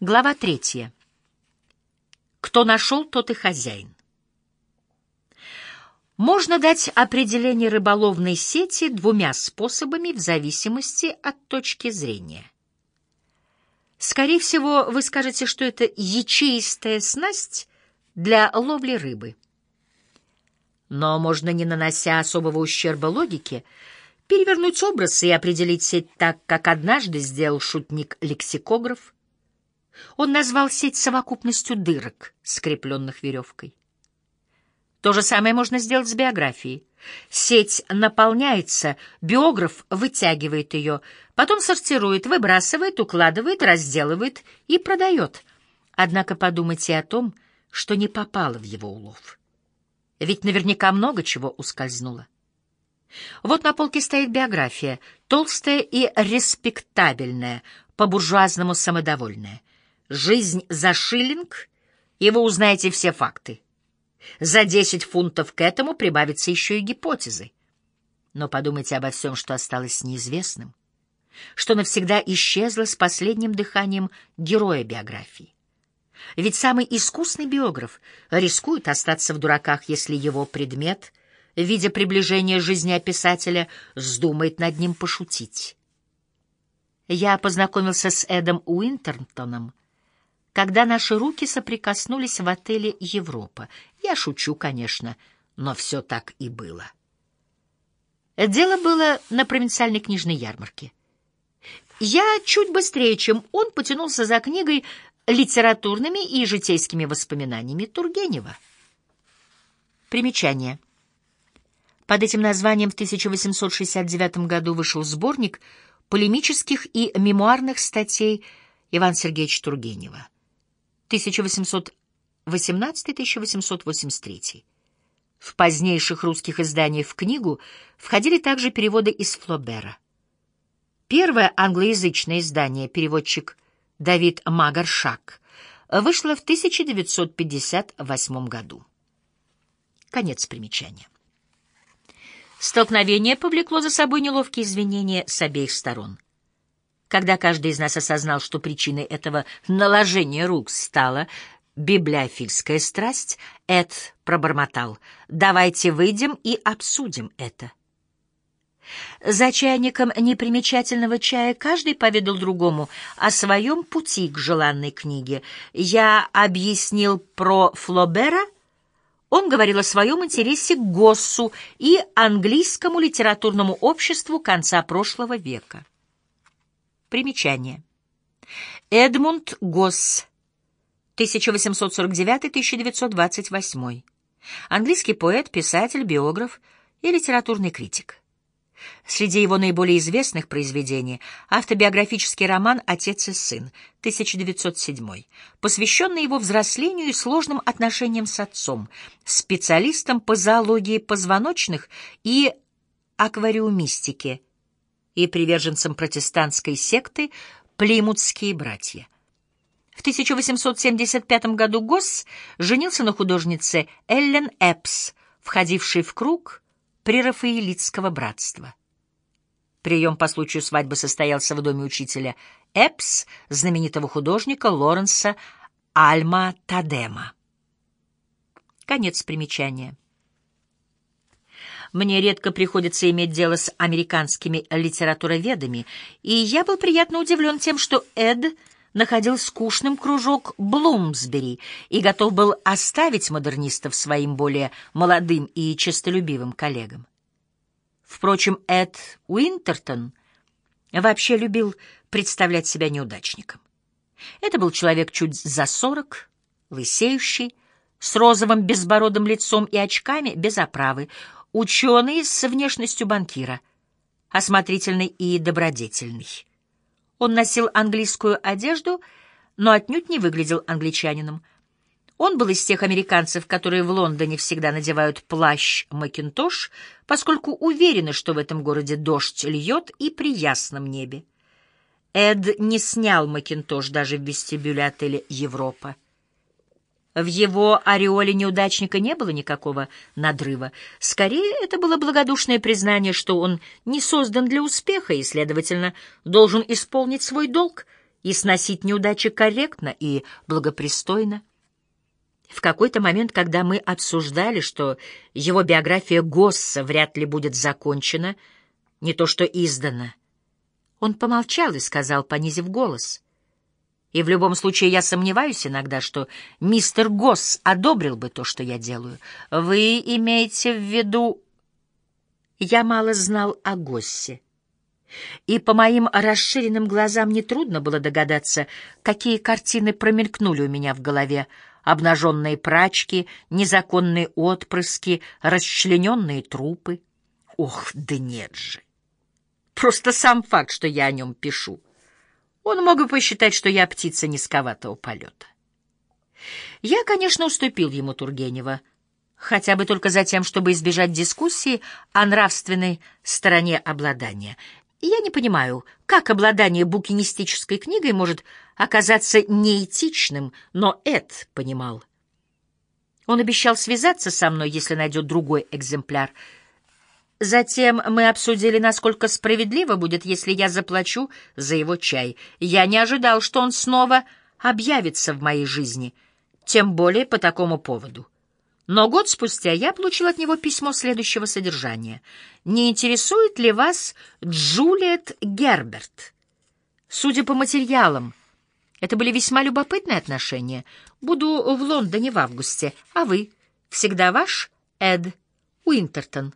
Глава третья. Кто нашел, тот и хозяин. Можно дать определение рыболовной сети двумя способами в зависимости от точки зрения. Скорее всего, вы скажете, что это ячеистая снасть для ловли рыбы. Но можно, не нанося особого ущерба логике, перевернуть образ и определить сеть так, как однажды сделал шутник-лексикограф. Он назвал сеть совокупностью дырок, скрепленных веревкой. То же самое можно сделать с биографией. Сеть наполняется, биограф вытягивает ее, потом сортирует, выбрасывает, укладывает, разделывает и продает. Однако подумайте о том, что не попало в его улов. Ведь наверняка много чего ускользнуло. Вот на полке стоит биография, толстая и респектабельная, по-буржуазному самодовольная. Жизнь за шиллинг, и вы узнаете все факты. За десять фунтов к этому прибавятся еще и гипотезы. Но подумайте обо всем, что осталось неизвестным, что навсегда исчезло с последним дыханием героя биографии. Ведь самый искусный биограф рискует остаться в дураках, если его предмет, видя приближение жизнеописателя, вздумает над ним пошутить. Я познакомился с Эдом Уинтернтоном, когда наши руки соприкоснулись в отеле «Европа». Я шучу, конечно, но все так и было. Дело было на провинциальной книжной ярмарке. Я чуть быстрее, чем он, потянулся за книгой литературными и житейскими воспоминаниями Тургенева. Примечание. Под этим названием в 1869 году вышел сборник полемических и мемуарных статей Ивана Сергеевича Тургенева. 1818-1883. В позднейших русских изданиях в книгу входили также переводы из Флобера. Первое англоязычное издание переводчик Давид Магаршак, вышла в 1958 году. Конец примечания. Столкновение повлекло за собой неловкие извинения с обеих сторон. Когда каждый из нас осознал, что причиной этого наложения рук стала библиофильская страсть, Эд пробормотал «Давайте выйдем и обсудим это». За чайником непримечательного чая каждый поведал другому о своем пути к желанной книге. Я объяснил про Флобера, он говорил о своем интересе к Госсу и английскому литературному обществу конца прошлого века. Примечание. Эдмунд Госс, 1849-1928. Английский поэт, писатель, биограф и литературный критик. Среди его наиболее известных произведений автобиографический роман «Отец и сын» 1907, посвященный его взрослению и сложным отношениям с отцом, специалистом по зоологии позвоночных и аквариумистике и приверженцем протестантской секты «Плимутские братья». В 1875 году Госс женился на художнице Эллен Эпс, входившей в круг прерафаэлитского братства. Прием по случаю свадьбы состоялся в доме учителя Эпс, знаменитого художника Лоренса Альма Тадема. Конец примечания. Мне редко приходится иметь дело с американскими литературоведами, и я был приятно удивлен тем, что Эд находил скучным кружок Блумсбери и готов был оставить модернистов своим более молодым и честолюбивым коллегам. Впрочем, Эд Уинтертон вообще любил представлять себя неудачником. Это был человек чуть за сорок, лысеющий, с розовым безбородым лицом и очками без оправы, ученый с внешностью банкира, осмотрительный и добродетельный. Он носил английскую одежду, но отнюдь не выглядел англичанином. Он был из тех американцев, которые в Лондоне всегда надевают плащ Макинтош, поскольку уверены, что в этом городе дождь льет и при ясном небе. Эд не снял Макинтош даже в вестибюле отеля «Европа». В его ореоле неудачника не было никакого надрыва. Скорее, это было благодушное признание, что он не создан для успеха и, следовательно, должен исполнить свой долг и сносить неудачи корректно и благопристойно. В какой-то момент, когда мы обсуждали, что его биография Госса вряд ли будет закончена, не то что издана, он помолчал и сказал, понизив голос. И в любом случае я сомневаюсь иногда, что мистер Госс одобрил бы то, что я делаю. Вы имеете в виду... Я мало знал о Госсе. И по моим расширенным глазам нетрудно было догадаться, какие картины промелькнули у меня в голове. Обнаженные прачки, незаконные отпрыски, расчлененные трупы. Ох, да нет же! Просто сам факт, что я о нем пишу. Он мог бы посчитать, что я птица низковатого полета. Я, конечно, уступил ему Тургенева, хотя бы только за тем, чтобы избежать дискуссии о нравственной стороне обладания. Я не понимаю, как обладание букинистической книгой может оказаться неэтичным, но Эд понимал. Он обещал связаться со мной, если найдет другой экземпляр — Затем мы обсудили, насколько справедливо будет, если я заплачу за его чай. Я не ожидал, что он снова объявится в моей жизни, тем более по такому поводу. Но год спустя я получил от него письмо следующего содержания. «Не интересует ли вас Джулиет Герберт?» Судя по материалам, это были весьма любопытные отношения. Буду в Лондоне в августе, а вы? Всегда ваш Эд Уинтертон.